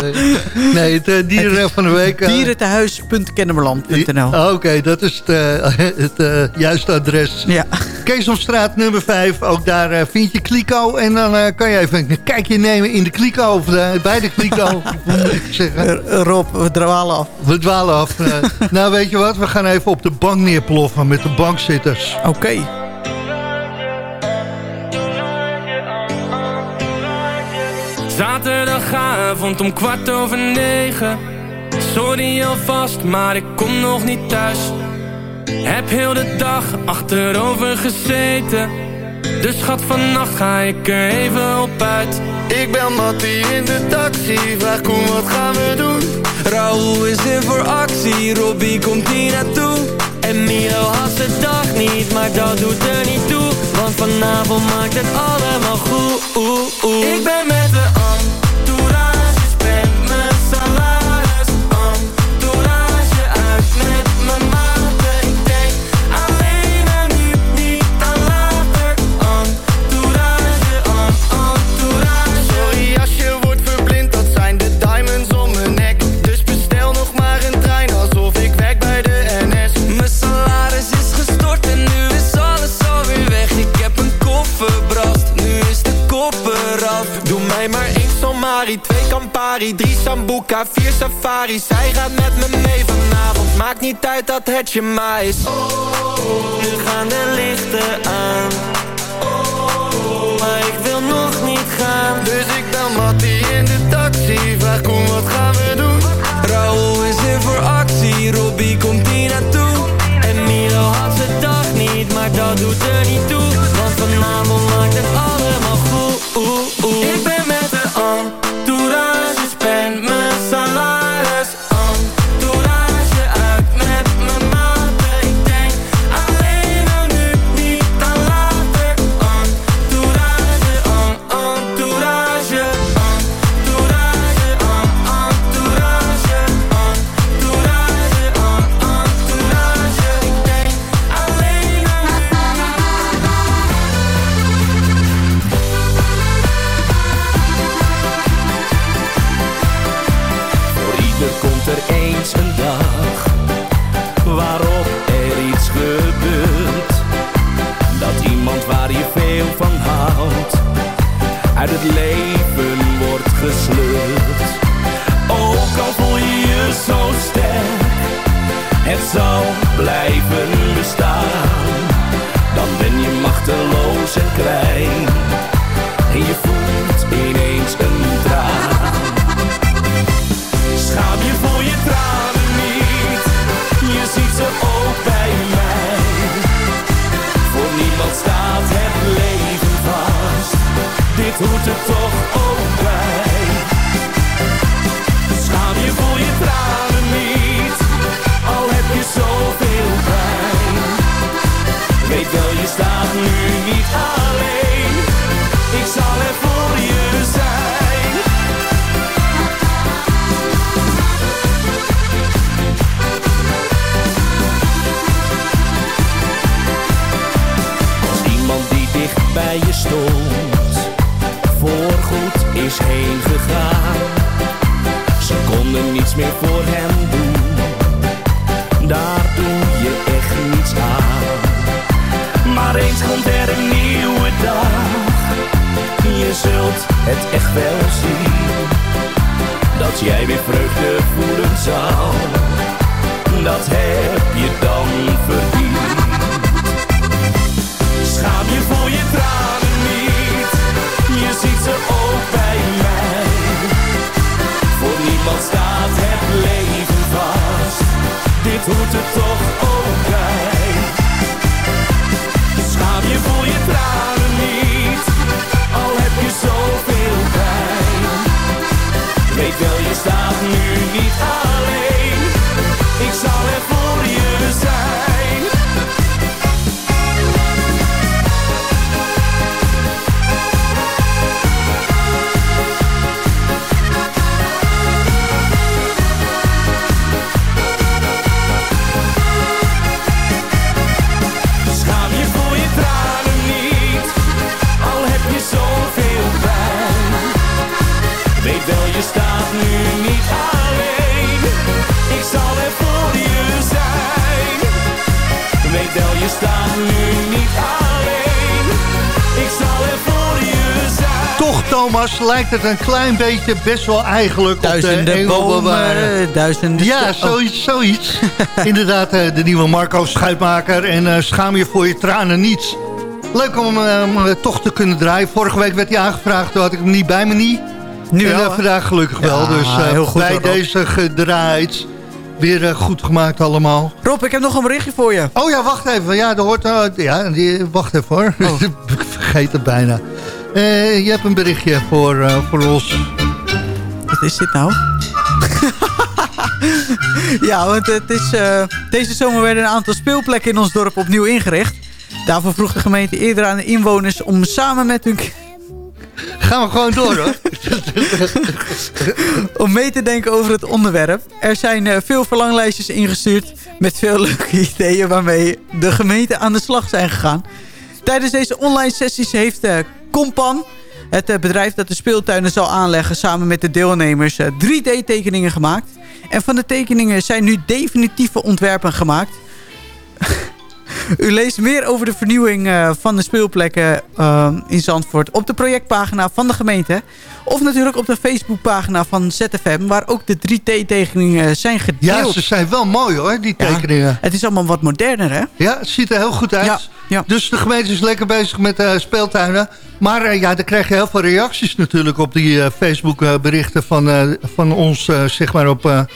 nee. het eh, dieren van de week. eh, Dierentehuis.kennemerland.nl Oké, dat is het, het juiste adres. Ja. Keesomstraat nummer 5, ook daar vind je Kliko. En dan kan je even een kijkje nemen in de Kliko, of de, bij de Kliko, hoe moet ik zeggen. Eh, Rob, we dwalen af. We dwalen af. Nou, weet je wat, we gaan even op de bank neerploffen met de bankzitters. Oké. Zaterdagavond om kwart over negen. Sorry alvast, maar ik kom nog niet thuis. Heb heel de dag achterover gezeten. Dus schat, vannacht ga ik er even op uit. Ik ben Mattie in de taxi, vraag Koen wat gaan we doen? Raoul is in voor actie, Robbie komt hier naartoe. En Milo had de dag niet, maar dat doet er niet toe. Want vanavond maakt het allemaal goed. Ik ben met de Campari, drie Sambuca, vier Safari Zij gaat met me mee vanavond, maakt niet uit dat het je maar is. Nu gaan de lichten aan. Maar ik wil nog niet gaan. Dus ik bel Mattie in de taxi, vraag Koen wat gaan we doen? Raoul is in voor actie, Robbie komt hier naartoe. En Milo had zijn dag niet, maar dat doet er niet toe het echt wel zien Dat jij weer vreugde voelen zal. Dat heb je dan verdiend. Schaam je voor je tranen niet, je ziet ze ook bij mij. Voor niemand staat het leven vast, dit hoort er toch ook bij. Schaam je voor je tranen je Je staat nu niet alleen, ik zal er voor je zijn. Toch, Thomas, lijkt het een klein beetje best wel eigenlijk op de Duizenden Engelbewaarder. bomen, duizenden... Ja, sto- zoiets. zoiets. Inderdaad, eh, de nieuwe Marco Schuitmaker. En eh, schaam je voor je tranen niets. Leuk om hem eh, eh, toch te kunnen draaien. Vorige week werd hij aangevraagd, toen had ik hem niet bij me niet. Nu en wel, eh, vandaag gelukkig wel. Dus eh, heel goed, bij hoor. deze gedraaid. Weer goed gemaakt allemaal. Rob, ik heb nog een berichtje voor je. Oh ja, wacht even. Ja, er hoort, ja die, wacht even hoor. Oh. ik vergeet het bijna. je hebt een berichtje voor, voor ons. Wat is dit nou? ja, want het is, deze zomer werden een aantal speelplekken in ons dorp opnieuw ingericht. Daarvoor vroeg de gemeente eerder aan de inwoners om samen met hun... Gaan we gewoon door hoor. om mee te denken over het onderwerp. Er zijn uh, veel verlanglijstjes ingestuurd met veel leuke ideeën waarmee de gemeente aan de slag zijn gegaan. Tijdens deze online sessies heeft uh, Compan, het uh, bedrijf dat de speeltuinen zal aanleggen... samen met de deelnemers 3D-tekeningen gemaakt. En van de tekeningen zijn nu definitieve ontwerpen gemaakt... U leest meer over de vernieuwing uh, van de speelplekken uh, in Zandvoort... op de projectpagina van de gemeente. Of natuurlijk op de Facebookpagina van ZFM... waar ook de 3T-tekeningen zijn gedeeld. Ja, ze zijn wel mooi hoor, die tekeningen. Ja, het is allemaal wat moderner, hè? Ja, het ziet er heel goed uit. Ja, ja. Dus de gemeente is lekker bezig met uh, speeltuinen. Maar ja, dan krijg je heel veel reacties natuurlijk... op die Facebook-berichten van, van ons, zeg maar, op,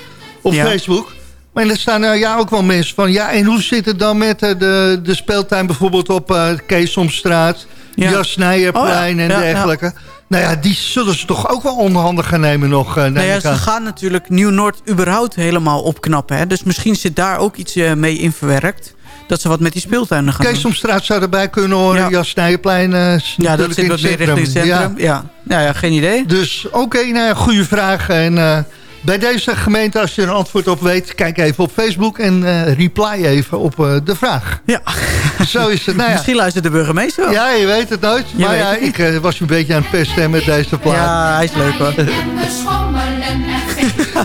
op Facebook... Maar er staan uh, ja, ook wel mensen van... ja, en hoe zit het dan met uh, de, de speeltuin bijvoorbeeld op uh, Keesomstraat... Ja. Jasnijerplein oh, ja. en dergelijke... Nou ja, die zullen ze toch ook wel onderhanden gaan nemen nog. Uh, nou ja, ze gaan natuurlijk Nieuw-Noord überhaupt helemaal opknappen. Hè? Dus misschien zit daar ook iets uh, mee in verwerkt. Dat ze wat met die speeltuinen gaan Keesomstraat zou erbij kunnen horen. Ja. Jasnijerplein uh, Ja, dat zit wat meer richting het centrum. Ja. Ja. Ja, geen idee. Dus oké, okay, nou ja, goede vraag. En bij deze gemeente, als je er een antwoord op weet... kijk even op Facebook en uh, reply even op uh, de vraag. Ja. Zo is het. Nou ja. Misschien luistert de burgemeester wel. Ja, je weet het nooit. Je maar ja, ik uh, was een beetje aan het pesten met deze plaat. Ja, hij is leuk hoor.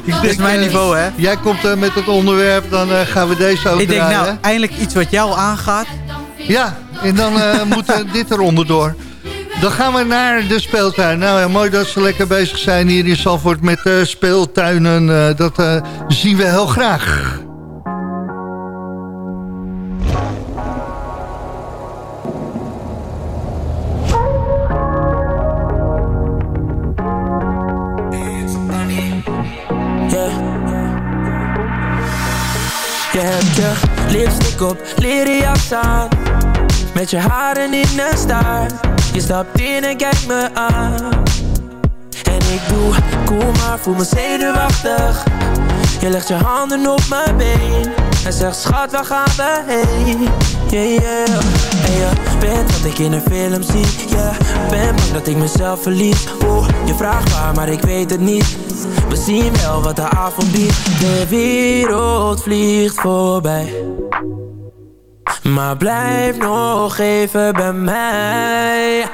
Dit is mijn niveau, hè? Jij komt met het onderwerp, dan gaan we deze ook Ik denk, nou, eindelijk iets wat jou aangaat. Ja, en dan moet dit eronder door. Dan gaan we naar de speeltuin. Nou ja, mooi dat ze lekker bezig zijn hier in Salford met uh, speeltuinen. Uh, dat uh, zien we heel graag. Lipstick op, leren aan Met je haren in de staart. Je stapt in en kijkt me aan. En ik doe cool maar voel me zenuwachtig. Je legt je handen op mijn been. En zegt schat waar gaan we heen? Yeah yeah. En je bent wat ik in een film zie. Yeah, ben bang dat ik mezelf verlies. Oeh, je vraagt waar maar ik weet het niet. We zien wel wat de avond biedt. De wereld vliegt voorbij maar blijf nog even bij mij.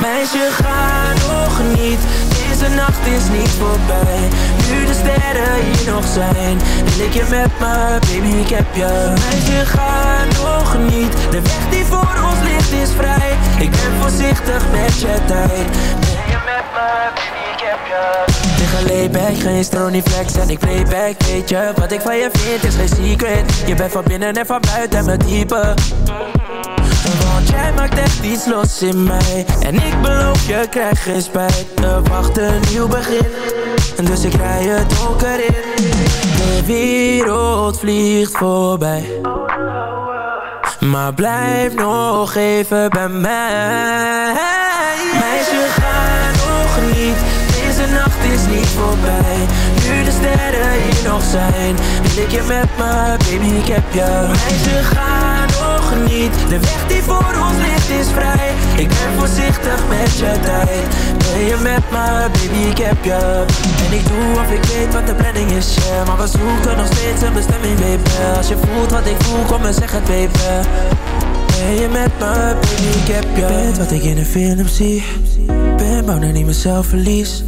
Meisje, ga nog niet. Deze nacht is niet voorbij. Nu de sterren hier nog zijn Wil ik je met me, baby, ik heb je. Meisje, ga nog niet. De weg die voor ons ligt is vrij. Ik ben voorzichtig met je tijd. Wil je met me, baby, ik Liggen layback, geen stroniflex en ik playback Weet je, wat ik van je vind? Is geen secret. Je bent van binnen en van buiten mijn type want jij maakt echt iets los in mij. En ik beloof je krijg geen spijt. Er wacht een nieuw begin. En dus ik rij het donker in De wereld vliegt voorbij. Maar blijf nog even bij mij. Meisje ga Nu de sterren hier nog zijn Wil ik je met me, baby ik heb je Meisje ga niet De weg die voor ons ligt is vrij. Ik ben voorzichtig met je tijd. Ben je met me, baby, ik heb je En ik doe of ik weet wat de planning is, yeah. Maar we zoeken nog steeds een bestemming, baby. Als je voelt wat ik voel, kom en zeg het, baby. Ben je met me, baby, ik heb je Je bent wat ik in een film zie. Ben bang dat ik mezelf verlies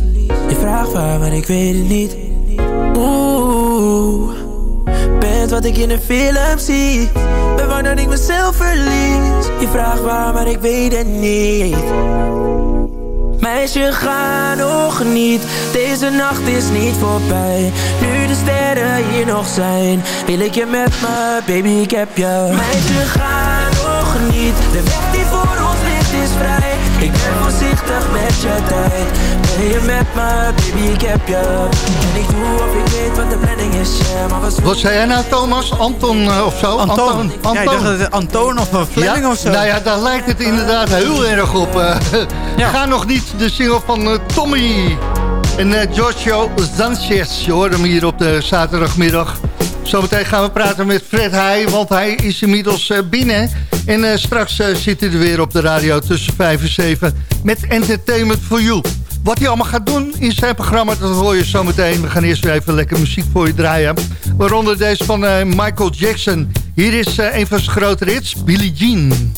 Je vraagt waar, maar ik weet het niet. Oeh bent wat ik in een film zie. Ben bang dat ik mezelf verlies. Je vraagt waar, maar ik weet het niet. Meisje, ga nog niet. Deze nacht is niet voorbij. Nu de sterren hier nog zijn Wil ik je met me, baby, ik heb je. Meisje, ga nog niet. De weg die voor ons ligt is vrij. Ik ben voorzichtig met je tijd Ben je met me, baby, ik heb je En ik doe of ik weet wat de planning is, yeah, maar was... Wat zei jij nou, Thomas? Anton uh, of zo? Anton. Anton. Anton. Ja, ik dacht dat het Anton of een Fleming ja? of zo. Nou ja, daar lijkt het inderdaad heel erg op. Uh, ja. Ga nog niet de single van uh, Tommy en uh, Giorgio Sanchez. Je hoort hem hier op de zaterdagmiddag. Zometeen gaan we praten met Fred Heij, want hij is inmiddels uh, binnen. En uh, straks uh, zit hij er weer op de radio tussen 5 en 7 met Entertainment for You. Wat hij allemaal gaat doen in zijn programma, dat hoor je zometeen. We gaan eerst weer even lekker muziek voor je draaien. Waaronder deze van Michael Jackson. Hier is een van zijn grote hits, Billie Jean.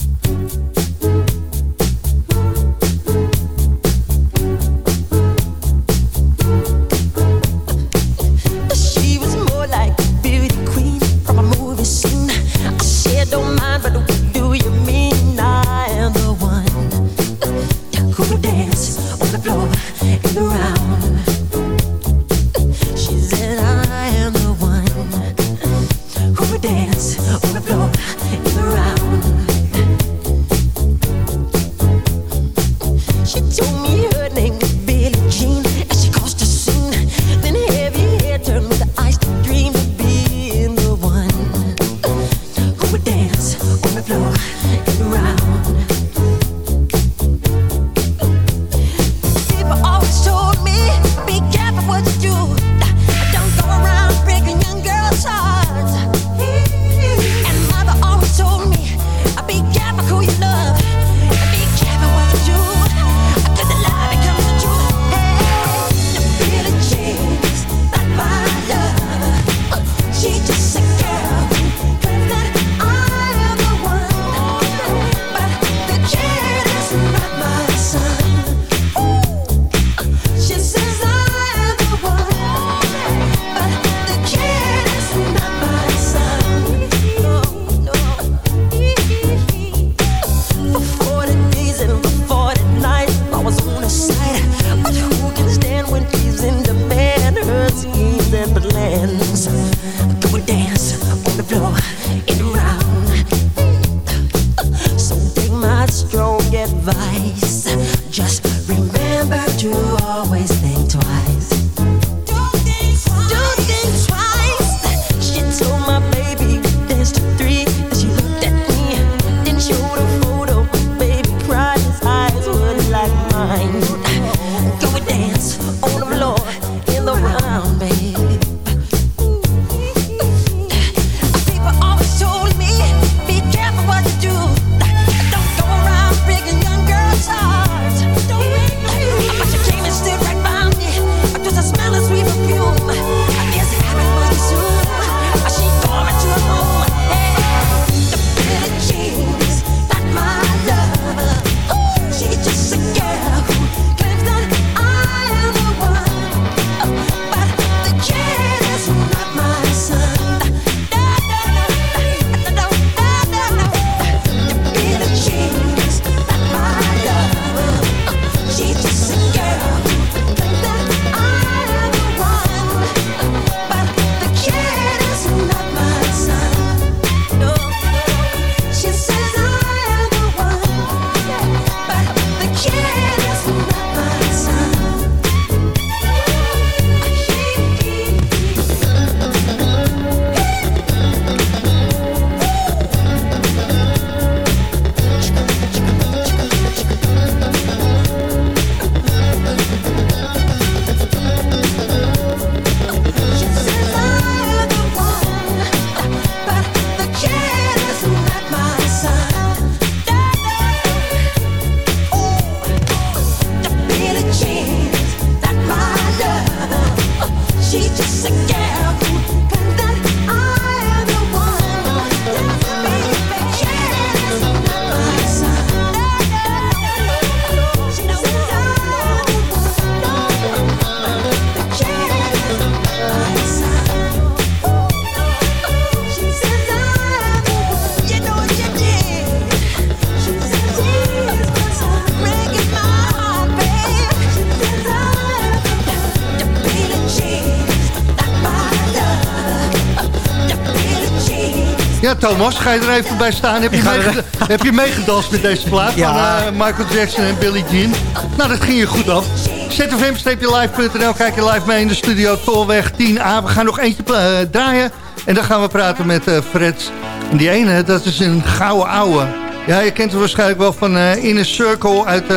Ja, Thomas, ga je er even bij staan? Heb je, meeged heb je meegedanst met deze plaat van uh, Michael Jackson en Billie Jean? Nou, dat ging je goed af. zfm-live.nl, kijk je live mee in de studio Tolweg 10A. We gaan nog eentje draaien en dan gaan we praten met Fred. En die ene, dat is een gouden ouwe. Ja, je kent hem waarschijnlijk wel van uh, Inner Circle uit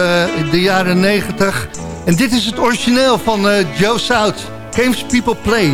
de jaren 90. En dit is het origineel van Joe South. Games People Play.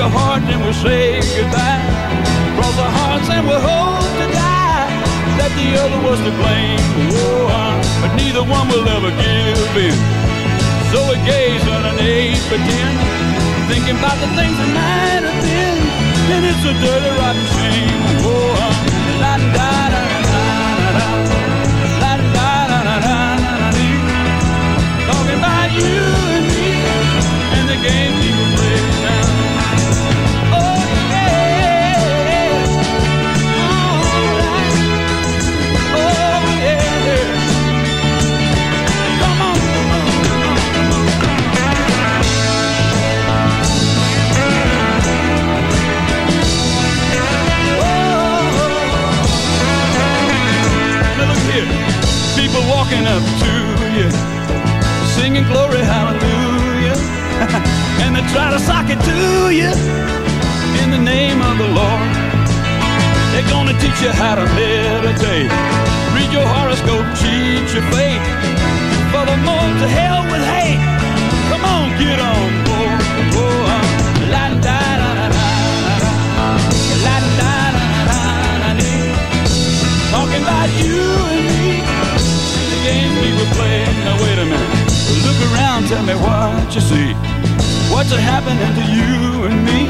A heart and we'll say goodbye. Cross our hearts and we'll hope to die that the other was to blame. Oh, but neither one will ever give in. So we gaze on an eight pretend, thinking about the things that might have been. And it's a dirty, rotten shame. Oh, uh, la da walking up to you, singing glory hallelujah, and they try to sock it to you in the name of the Lord. They're gonna teach you how to meditate, read your horoscope, cheat your fate. Furthermore, to hell with hate. Come on, get on board. Oh, uh, la da da da da la. Talking about you and me games we were playing. Now wait a minute. Look around, tell me what you see. What's happening to you and me?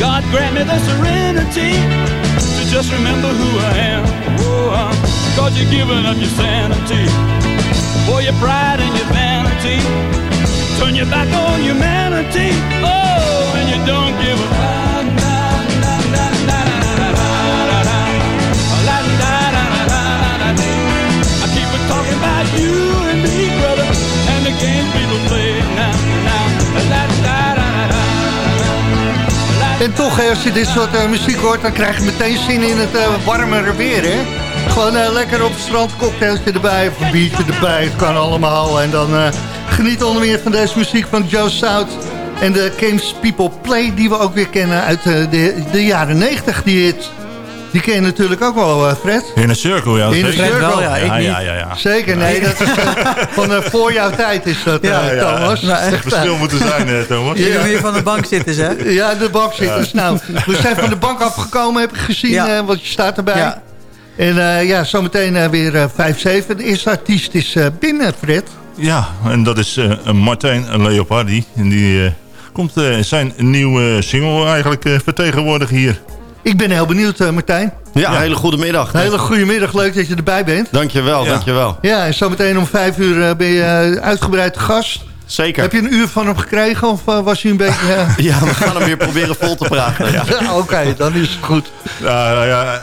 God grant me the serenity to just remember who I am. Oh, uh, cause you're giving up your sanity for your pride and your vanity. Turn your back on humanity. Oh, and you don't give a En toch, als je dit soort uh, muziek hoort, dan krijg je meteen zin in het uh, warmere weer, hè? Gewoon uh, lekker op het strand, cocktailtje erbij, of een biertje erbij, het kan allemaal. En dan geniet onder meer van deze muziek van Joe South en de Games People Play, die we ook weer kennen uit de, de jaren 90, die hit. Die ken je natuurlijk ook wel, uh, Fred. In een cirkel, ja. In een cirkel, ja. Ik ja, ja, ja, ja, Zeker, nee. Dat is, uh, van uh, voor jouw tijd is dat, ja, Thomas. Ja, echt verschil moeten zijn, Thomas. Jullie ja. weer van de bank zitten, hè? Ja, de bankzitters. Nou, we zijn van de bank afgekomen, heb ik gezien, want je staat erbij. En ja, zometeen weer 5-7. De eerste artiest is binnen, Fred. Ja, en dat is Martijn Leopardi. En die komt zijn nieuwe single eigenlijk vertegenwoordigen hier. Ik ben heel benieuwd, uh, Martijn. Ja, hele goede middag. hele goede middag. Leuk dat je erbij bent. Dankjewel, ja. dankjewel. Ja, en zometeen om vijf uur uh, ben je uh, uitgebreid gast. Zeker. Heb je een uur van hem gekregen of was hij een beetje... ja, we gaan hem weer proberen vol te praten. Ja. Oké, okay, dan is het goed. Ja, ja,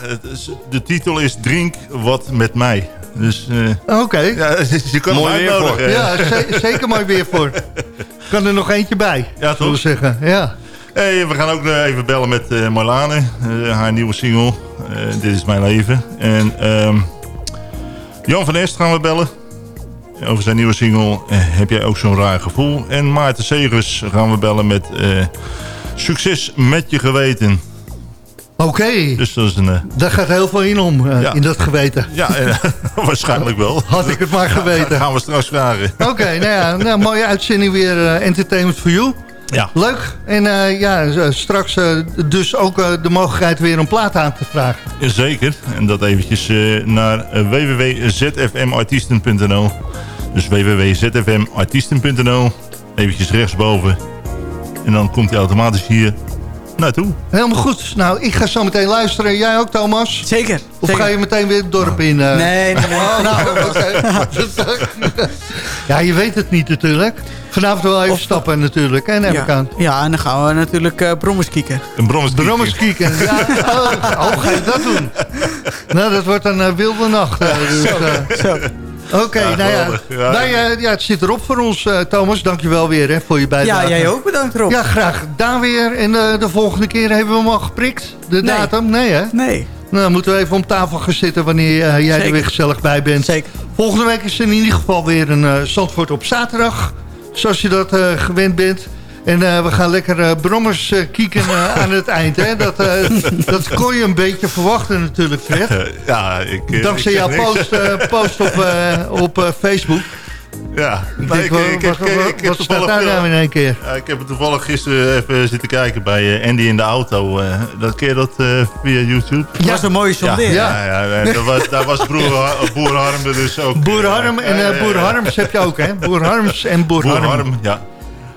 de titel is Drink wat met mij. Dus, Oké. Okay. Ja, je kan mooi weer voor. Ja, zeker mooi weer voor. Kan er nog eentje bij, ja, toch? zeggen. Ja. Hey, we gaan ook even bellen met uh, Marlane, uh, haar nieuwe single. Uh, Dit is mijn leven. En um, Jan van Est gaan we bellen. Over zijn nieuwe single Heb jij ook zo'n raar gevoel. En Maarten Segers gaan we bellen met Succes met je geweten. Oké. Dus dat is een... Uh... Daar gaat heel veel in om, uh, ja. in dat geweten. Ja, uh, waarschijnlijk wel. Had ik het maar geweten. gaan we straks vragen. Oké, okay, nou ja, nou, mooie uitzending weer Entertainment for You. Ja. Leuk. En ja, straks dus ook de mogelijkheid weer een plaat aan te vragen. Zeker. En dat eventjes naar www.zfmartiesten.nl Dus www.zfmartiesten.nl Eventjes rechtsboven. En dan komt hij automatisch hier naartoe. Helemaal goed. Nou, ik ga zo meteen luisteren. Jij ook, Thomas? Zeker. Of zeker. ga je meteen weer het dorp in? Uh... Nee, nee. Oh, nou, okay. ja, je weet het niet natuurlijk. Vanavond wel even of, stappen natuurlijk, hè, neem ja. ik aan. Ja, en dan gaan we natuurlijk uh, brommers kieken. Een brommers kieken. Brommers kieken, ja. Oh, oh, ga je dat doen? Nou, dat wordt een uh, wilde nacht. Uh, dus, zo, zo. Oké, okay, ja, nou ja, ja. Nou, ja, ja, het zit erop voor ons, uh, Thomas. Dankjewel weer hè, voor je bijdrage. Ja, jij ook bedankt Rob. Ja, graag daar weer. En uh, de volgende keer hebben we hem al geprikt, de nee. datum. Nee, hè? Nee. Nou, dan moeten we even om tafel gaan zitten wanneer uh, jij Zeker. er weer gezellig bij bent. Zeker. Volgende week is er in ieder geval weer een uh, Zandvoort op zaterdag. Zoals je dat uh, gewend bent. En uh, we gaan lekker uh, brommers uh, kieken aan het eind. Hè? Dat, dat kon je een beetje verwachten natuurlijk, Fred. ja, ik... Dankzij ik jouw post, post op, op Facebook. Ja, ik ik, ik, wat, ik, ik, wat staat daar nou in één keer? Ik heb het toevallig gisteren even zitten kijken bij Andy in de auto. dat keer dat via YouTube. Ja, dat was een mooie sondering. Ja, ja, ja, ja was, daar was broer, boer Harm er dus ook. Boer Harm en Boer Harms heb je ook, hè? Boer Harms en Boer, boer Harm. Harm. Ja.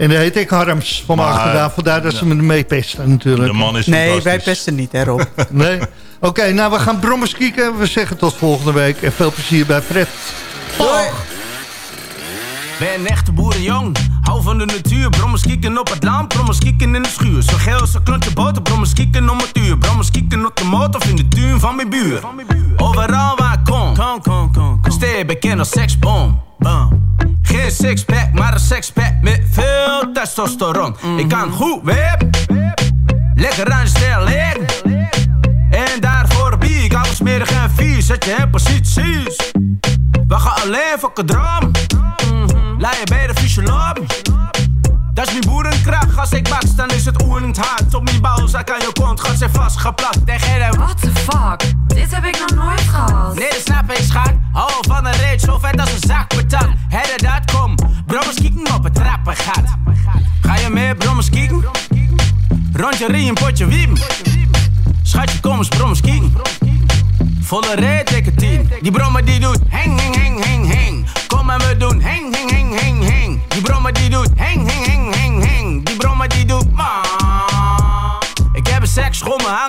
En dan heet ik Harms van mijn achternaam. Vandaar dat ze me mee pesten natuurlijk. De man is Nee, wij pesten niet, hè Rob. nee? Oké, okay, nou we gaan brommers kieken. We zeggen tot volgende week. En veel plezier bij Fred. Hoi! Ben een echte boerenjong, hou van de natuur. Brommers kieken op het land, brommers kieken in de schuur. Zo geel als een klontje boter, brommers kieken om het uur. Brommers kieken op de motor of in de tuin van mijn buur. Overal waar ik kom, kom, kom, kom, kom. Bekend als seksbom Bam. Geen sixpack, maar een sexpack met veel testosteron. Mm. -hmm. Ik kan goed wip, lekker aan je En daarvoor bier ik alles smerig en vies. Zet je in posities We gaan alleen voor droom Laat je bij de fysioloog. Dat is mijn boerenkracht. Als ik baks, dan is het oerend hard. Op mijn balzak aan je kont gaat ze vastgeplakt. Tegen hem. What the fuck? Dit heb ik nog nooit gehad. Nee, dat snap ik, schat. Hou van een reet, zo vet als een zak patat. Hedde dat, kom. Brommers kieken op het trappengat. Ga je mee, brommers kieken? Rondje rie, potje wiem. Schatje, kom eens, brommers kieken. Volle reet, dikke tien. Die brommer die doet heng, heng,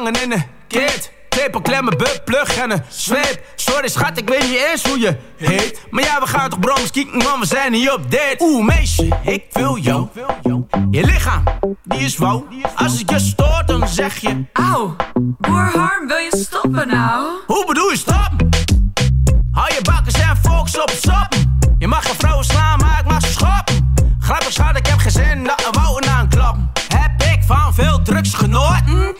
hangen in de kit. Tepel, klemmen, bub, plug en een zweep. Sorry schat, ik weet niet eens hoe je heet. Maar ja, we gaan toch brommers kieken, man, we zijn hier op date. Oeh, meisje, ik wil jou. Je lichaam, die is wauw. Als het je stoort, dan zeg je... Auw, boer Harm, wil je stoppen nou? Hoe bedoel je stoppen? Hou je bakkers en focus op stoppen. Je mag geen vrouwen slaan, maar ik mag ze schoppen. Grappig schat, ik heb geen zin dat we wouden aanklappen. Heb ik van veel drugs genoten?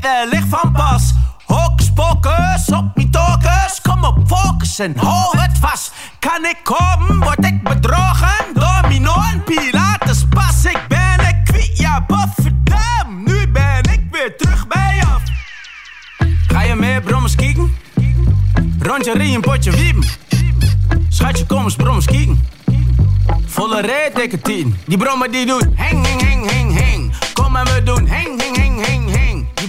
Dit wellicht van pas. Hokus pokus, op mijn tokus. Kom op, focus en hou het vast. Kan ik komen, word ik bedrogen? Domino en Pilates pas. Ik ben een kwiet, ja, bofferdam. Nu ben ik weer terug bij af. Ga je mee, brommers kieken? Rondje rie, een potje wiepen. Schatje, kom eens, brommers kieken. Volle reet, dikke tien. Die brommer die doet heng, heng, heng, heng, heng. Kom en we doen heng, heng, heng, heng, heng.